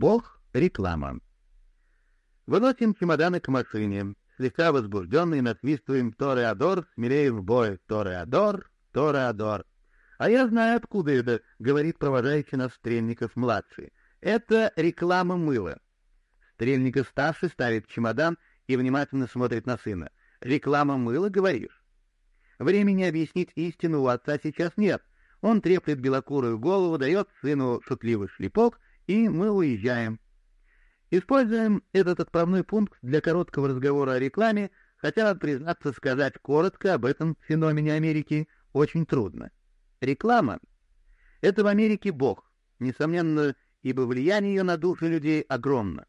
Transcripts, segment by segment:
Бог — реклама. Выносим чемоданы к машине. Слегка возбужденный насвистываем «Тореадор, смелее в бой! Тореадор, Тореадор!» «А я знаю, откуда это», — говорит провожающий нас Стрельников-младший. «Это реклама мыла». Стрельников-старший ставит чемодан и внимательно смотрит на сына. «Реклама мыла, говоришь?» Времени объяснить истину у отца сейчас нет. Он треплет белокурую голову, дает сыну шутливый шлепок, и мы уезжаем. Используем этот отправной пункт для короткого разговора о рекламе, хотя, признаться, сказать коротко об этом феномене Америки очень трудно. Реклама — это в Америке бог, несомненно, ибо влияние ее на души людей огромно.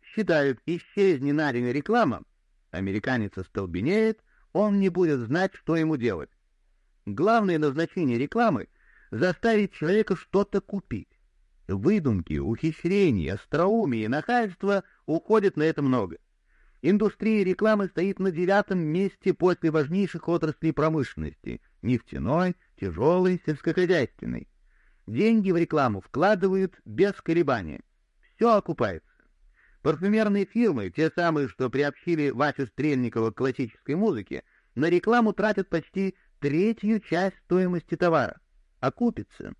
Считают, исчезни на реклама, американец остолбенеет, он не будет знать, что ему делать. Главное назначение рекламы — заставить человека что-то купить. Выдумки, ухищрения, остроумие нахальство уходят на это много. Индустрия рекламы стоит на девятом месте после важнейших отраслей промышленности — нефтяной, тяжелой, сельскохозяйственной. Деньги в рекламу вкладывают без колебания. Все окупается. Парфюмерные фирмы, те самые, что приобщили Васю Стрельникова к классической музыке, на рекламу тратят почти третью часть стоимости товара. Окупится.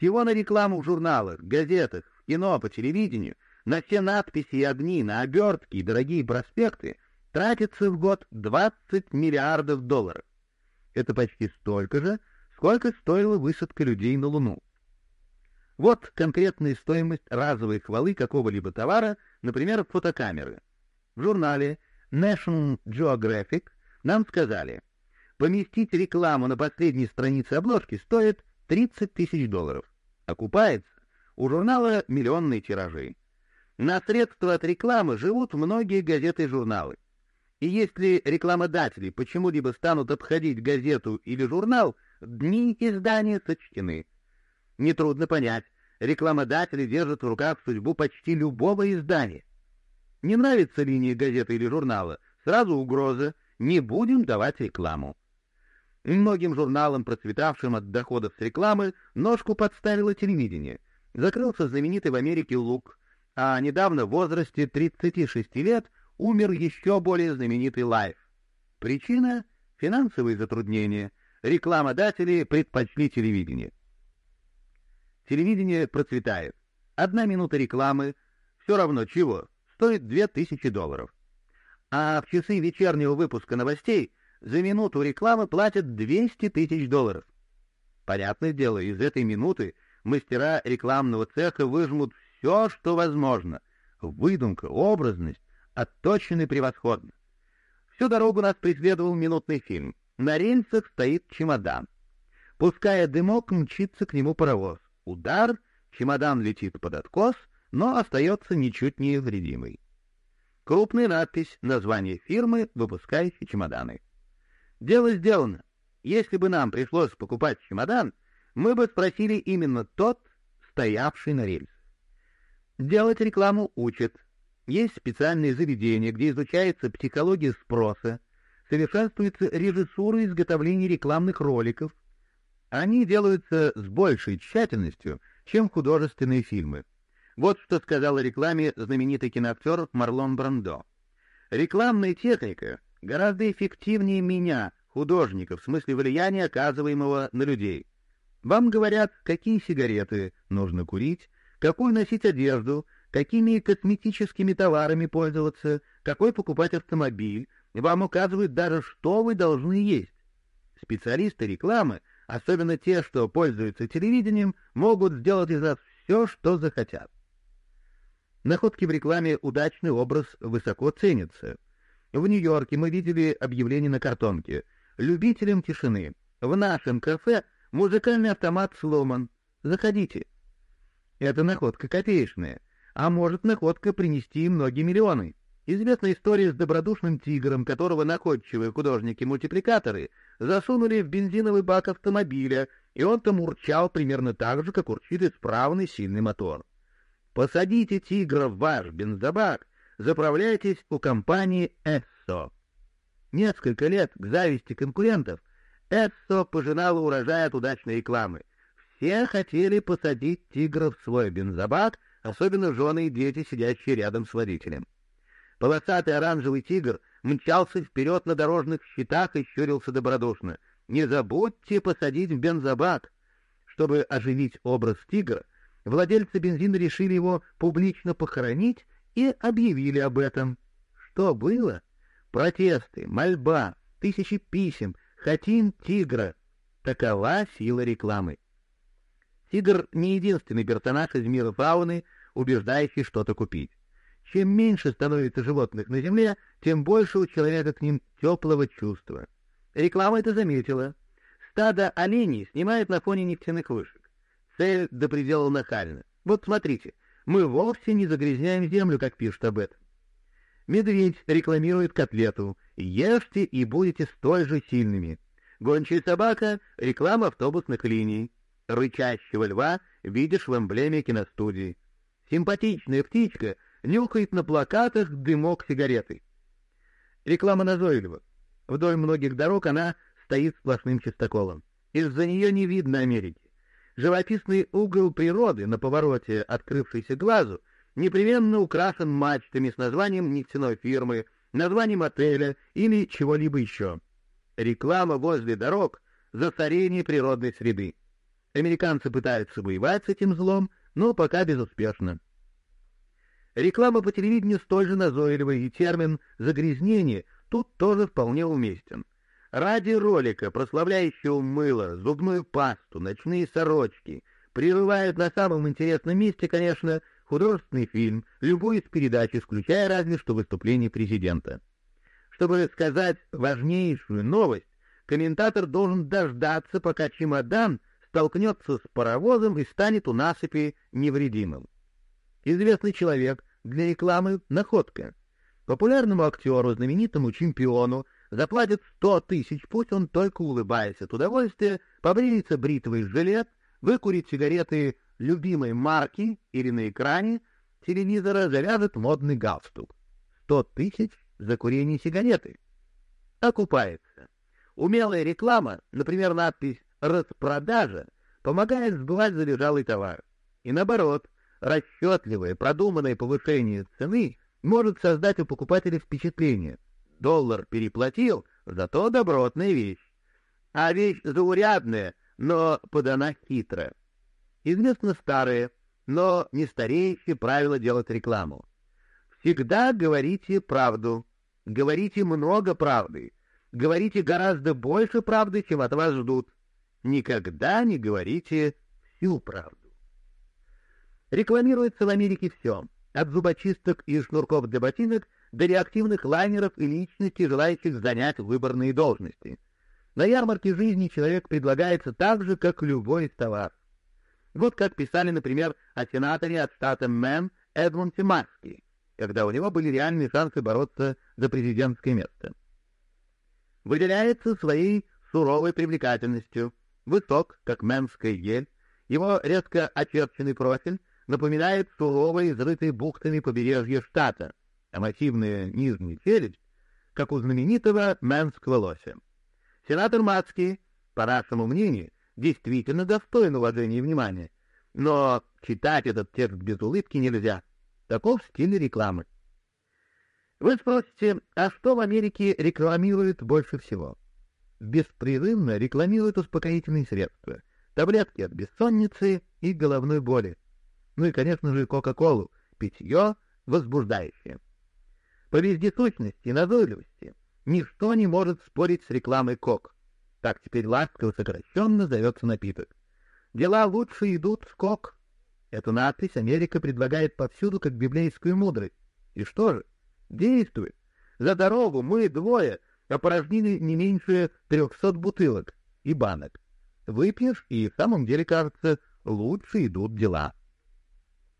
Всего на рекламу в журналах, газетах, в кино, по телевидению, на все надписи и огни, на обертки и дорогие проспекты тратится в год 20 миллиардов долларов. Это почти столько же, сколько стоила высадка людей на Луну. Вот конкретная стоимость разовой хвалы какого-либо товара, например, фотокамеры. В журнале National Geographic нам сказали, поместить рекламу на последней странице обложки стоит 30 тысяч долларов. Окупается. У журнала миллионные тиражи. На средства от рекламы живут многие газеты и журналы. И если рекламодатели почему-либо станут обходить газету или журнал, дни издания сочтены. Нетрудно понять, рекламодатели держат в руках судьбу почти любого издания. Не нравится линия газеты или журнала, сразу угроза, не будем давать рекламу. Многим журналам, процветавшим от доходов с рекламы, ножку подставило телевидение. Закрылся знаменитый в Америке Look, а недавно в возрасте 36 лет умер еще более знаменитый Life. Причина — финансовые затруднения. Рекламодатели предпочли телевидение. Телевидение процветает. Одна минута рекламы, все равно чего, стоит 2000 долларов. А в часы вечернего выпуска новостей за минуту рекламы платят 200 тысяч долларов. Понятное дело, из этой минуты мастера рекламного цеха выжмут все, что возможно. Выдумка, образность отточены превосходно. Всю дорогу нас преследовал минутный фильм. На рельсах стоит чемодан. Пуская дымок, мчится к нему паровоз. Удар, чемодан летит под откос, но остается ничуть не невредимый. Крупная надпись, название фирмы, выпускающей чемоданы. Дело сделано. Если бы нам пришлось покупать чемодан, мы бы спросили именно тот, стоявший на рельсах. Делать рекламу учат. Есть специальные заведения, где изучается психология спроса, совершенствуется режиссура изготовления рекламных роликов. Они делаются с большей тщательностью, чем художественные фильмы. Вот что сказал о рекламе знаменитый киноактер Марлон Брандо. Рекламная техника гораздо эффективнее меня, художника, в смысле влияния, оказываемого на людей. Вам говорят, какие сигареты нужно курить, какую носить одежду, какими косметическими товарами пользоваться, какой покупать автомобиль, вам указывают даже, что вы должны есть. Специалисты рекламы, особенно те, что пользуются телевидением, могут сделать из вас все, что захотят. Находки в рекламе удачный образ высоко ценится. В Нью-Йорке мы видели объявление на картонке «Любителям тишины. В нашем кафе музыкальный автомат сломан. Заходите». Это находка копеечная, а может находка принести многие миллионы. Известна история с добродушным тигром, которого находчивые художники-мультипликаторы засунули в бензиновый бак автомобиля, и он там урчал примерно так же, как урчит исправный сильный мотор. Посадите тигра в ваш бензобак, заправляйтесь у компании «Эссо». Несколько лет к зависти конкурентов «Эссо» пожинала урожай от удачной рекламы. Все хотели посадить тигра в свой бензобак, особенно жены и дети, сидящие рядом с водителем. Полосатый оранжевый тигр мчался вперед на дорожных щитах и щурился добродушно. «Не забудьте посадить в бензобак!» Чтобы оживить образ тигра, владельцы бензина решили его публично похоронить и объявили об этом. Что было? Протесты, мольба, тысячи писем. Хотим тигра. Такова сила рекламы. Тигр не единственный персонаж из мира фауны, убеждающий что-то купить. Чем меньше становится животных на земле, тем больше у человека к ним теплого чувства. Реклама это заметила. Стадо оленей снимает на фоне нефтяных вышек. Цель до предела нахальна. Вот смотрите, мы вовсе не загрязняем землю, как пишут об этом. Медведь рекламирует котлету. Ешьте и будете столь же сильными. Гончая собака — реклама автобусных линий. Рычащего льва видишь в эмблеме киностудии. Симпатичная птичка нюхает на плакатах дымок сигареты. Реклама назойлива. Вдоль многих дорог она стоит сплошным чистоколом. Из-за нее не видно Америки. Живописный угол природы на повороте, открывшийся глазу, непременно украшен мачтами с названием нефтяной фирмы, названием отеля или чего-либо еще. Реклама возле дорог — засорение природной среды. Американцы пытаются воевать с этим злом, но пока безуспешно. Реклама по телевидению столь же назойливая, и термин «загрязнение» тут тоже вполне уместен. Ради ролика, прославляющего мыло, зубную пасту, ночные сорочки, прерывают на самом интересном месте, конечно, художественный фильм, любую из передач, исключая разве что выступление президента. Чтобы сказать важнейшую новость, комментатор должен дождаться, пока чемодан столкнется с паровозом и станет у насыпи невредимым. Известный человек для рекламы — находка. Популярному актеру, знаменитому чемпиону заплатят сто тысяч, пусть он только улыбаясь от удовольствия, побреется бритвой жилет, выкурит сигареты любимой марки или на экране телевизора завяжет модный галстук. Сто тысяч за курение сигареты. Окупается. Умелая реклама, например, надпись распродажа помогает сбывать залежалый товар. И наоборот, расчетливое, продуманное повышение цены может создать у покупателя впечатление. Доллар переплатил, зато добротная вещь. А вещь заурядная, но подана хитро. Известно старое, но не стареющее правило делать рекламу. Всегда говорите правду, говорите много правды, говорите гораздо больше правды, чем от вас ждут. Никогда не говорите всю правду. Рекламируется в Америке все, от зубочисток и шнурков для ботинок до реактивных лайнеров и личностей, желающих занять выборные должности. На ярмарке жизни человек предлагается так же, как любой из товаров. Вот как писали, например, о сенаторе от штата Мэн Эдмунде Маски, когда у него были реальные шансы бороться за президентское место. Выделяется своей суровой привлекательностью, Высок, как мэнская ель, его резко очерченный профиль напоминает суровый, изрытый бухтами побережье штата, массивная нижняя челюсть, как у знаменитого мэнского лося. Сенатор Мацкий, по нашему мнению, действительно достоин уважения и внимания, но читать этот текст без улыбки нельзя. Таков стиль рекламы. Вы спросите, а что в Америке рекламируют больше всего? беспрерывно рекламируют успокоительные средства, таблетки от бессонницы и головной боли. Ну и, конечно же, Кока-Колу, питье возбуждающее. По вездесущности и назойливости ничто не может спорить с рекламой Кок. Так теперь ласково сокращенно зовется напиток. Дела лучше идут с Кок. Эту надпись Америка предлагает повсюду как библейскую мудрость. И что же? Действует. За дорогу мы двое опорожнили не меньше трехсот бутылок и банок. Выпьешь, и в самом деле, кажется, лучше идут дела.